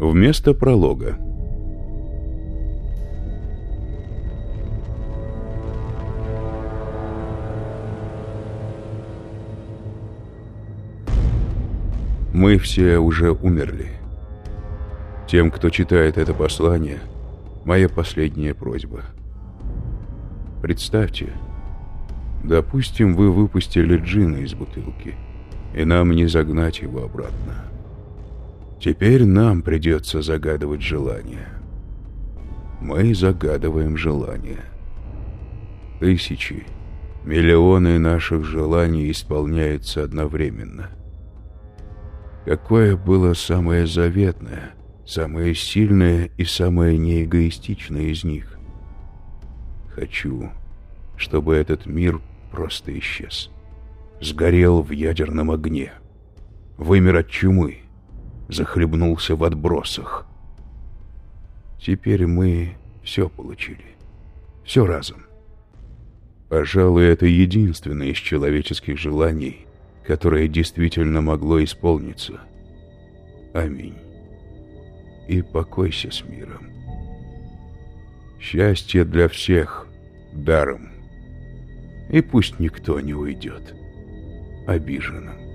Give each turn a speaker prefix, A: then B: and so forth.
A: Вместо пролога. Мы все уже умерли. Тем, кто читает это послание, моя последняя просьба. Представьте, допустим, вы выпустили джина из бутылки, и нам не загнать его обратно. Теперь нам придется загадывать желание. Мы загадываем желание. Тысячи, миллионы наших желаний исполняются одновременно. Какое было самое заветное, самое сильное и самое неэгоистичное из них? Хочу, чтобы этот мир просто исчез. Сгорел в ядерном огне. Вымер от чумы захлебнулся в отбросах. Теперь мы все получили. Все разом. Пожалуй, это единственное из человеческих желаний, которое действительно могло исполниться. Аминь. И покойся с миром. Счастье для всех даром. И пусть никто не уйдет обиженным.